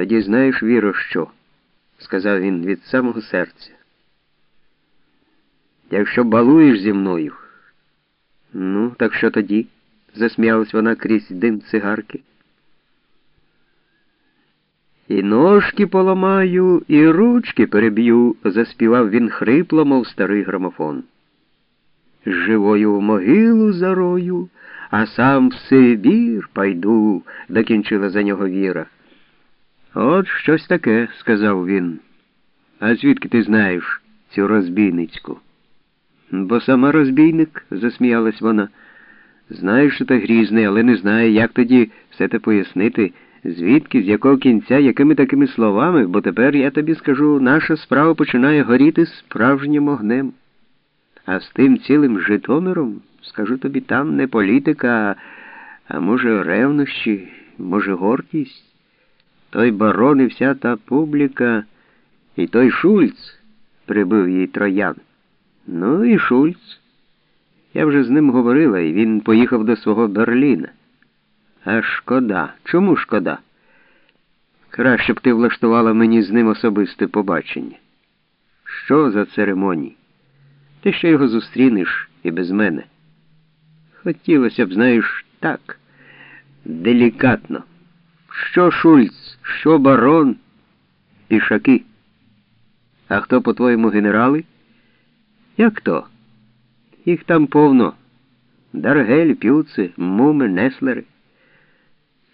Тоді знаєш, Віро, що? сказав він від самого серця. Якщо балуєш зі мною. Ну, так що тоді? засміялась вона крізь дим цигарки. І ножки поламаю, і ручки переб'ю, заспівав він хрипло, мов старий грамофон. Живою в могилу зарою, а сам в Сибір пайду, докінчила за нього Віра. От щось таке, сказав він. А звідки ти знаєш цю розбійницьку? Бо сама розбійник, засміялась вона. Знаєш, що ти грізний, але не знає, як тоді все те пояснити, звідки, з якого кінця, якими такими словами, бо тепер я тобі скажу, наша справа починає горіти справжнім огнем. А з тим цілим Житомиром, скажу тобі, там не політика, а може, ревнощі, може, гордість. Той барон і вся та публіка, і той Шульц, прибив їй троян. Ну і Шульц. Я вже з ним говорила, і він поїхав до свого Берліна. А шкода. Чому шкода? Краще б ти влаштувала мені з ним особисте побачення. Що за церемонії? Ти ще його зустрінеш і без мене. Хотілося б, знаєш, так, делікатно. Що Шульц, що барон, пішаки. А хто, по-твоєму, генерали? Як то? Їх там повно. Даргель, пюци, муми, неслери.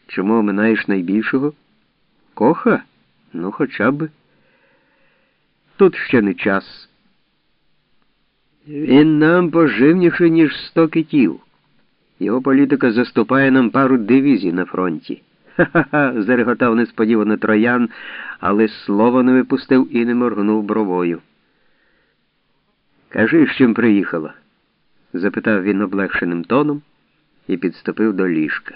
Чому оминаєш найбільшого? Коха? Ну, хоча б. Тут ще не час. Він нам поживніший, ніж сто китів. Його політика заступає нам пару дивізій на фронті. Ха-ха-ха, зареготав несподівано троян, але слова не випустив і не моргнув бровою. Кажи, з чим приїхала? запитав він облегшеним тоном і підступив до ліжка.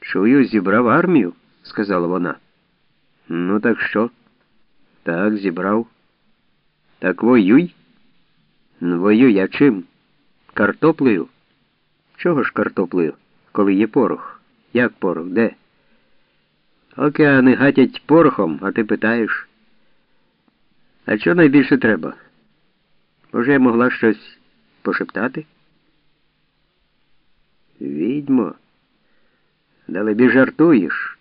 Чую, зібрав армію, сказала вона. Ну, так що? Так, зібрав. Так воюй. Ну, воюй, а чим? Картоплею? Чого ж картоплею, коли є порох? Як порох? Де? Океани гатять порохом, а ти питаєш. А що найбільше треба? Може, я могла щось пошептати? Відьмо, далебі жартуєш?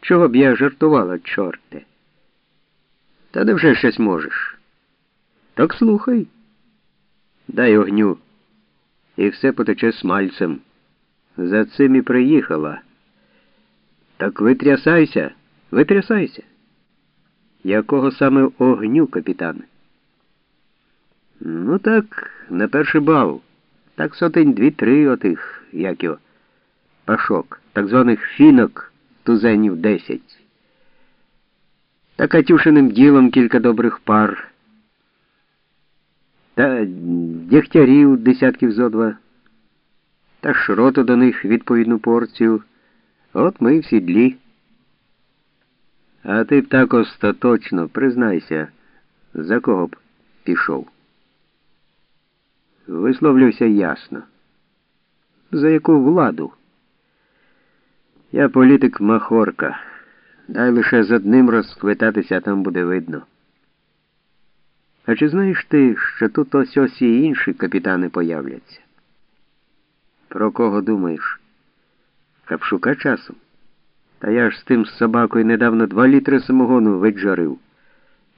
Чого б я жартувала, чорте? Та невже щось можеш? Так слухай. Дай огню, і все потече смальцем. За цим і приїхала. Так витрясайся, витрясайся. Якого саме огню, капітане? Ну так, на перший бал. Так сотень дві-три отих, як його, пашок, так званих фінок тузенів десять. Та Катюшиним ділом кілька добрих пар. Та дягтярів десятків зо два. Та шроту до них відповідну порцію. От ми в сідлі. А ти б так остаточно, признайся, за кого б пішов. Висловлюся ясно. За яку владу? Я політик Махорка. Дай лише з одним розквитатися, там буде видно. А чи знаєш ти, що тут ось ось і інші капітани появляться? Про кого думаєш? Капшука часом? Та я ж з тим собакою недавно два літри самогону виджарив.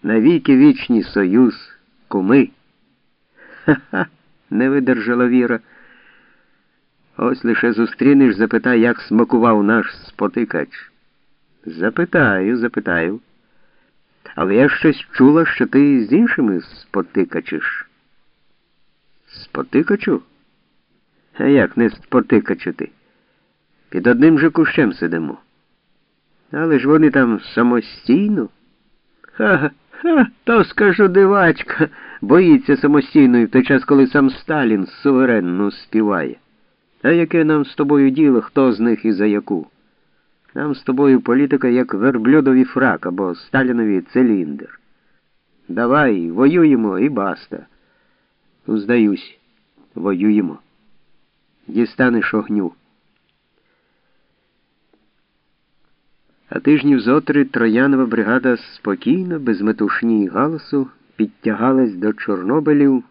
Навіки вічні союз, куми. Ха-ха, не видержала Віра. Ось лише зустрінеш, запитай, як смакував наш спотикач. Запитаю, запитаю. Але я щось чула, що ти з іншими спотикачиш. Спотикачу? А як не спотикачити? Під одним же кущем сидимо. Але ж вони там самостійно. Ха-ха, то скажу дивачка, боїться самостійної в той час, коли сам Сталін суверенно співає. А яке нам з тобою діло, хто з них і за яку? Нам з тобою політика як верблюдові фрак або Сталінові циліндр. Давай, воюємо і баста. Здаюсь, воюємо. Дістанеш огню. А тижнів зотри Троянова бригада спокійно, без метушні і галасу, підтягалась до Чорнобилів.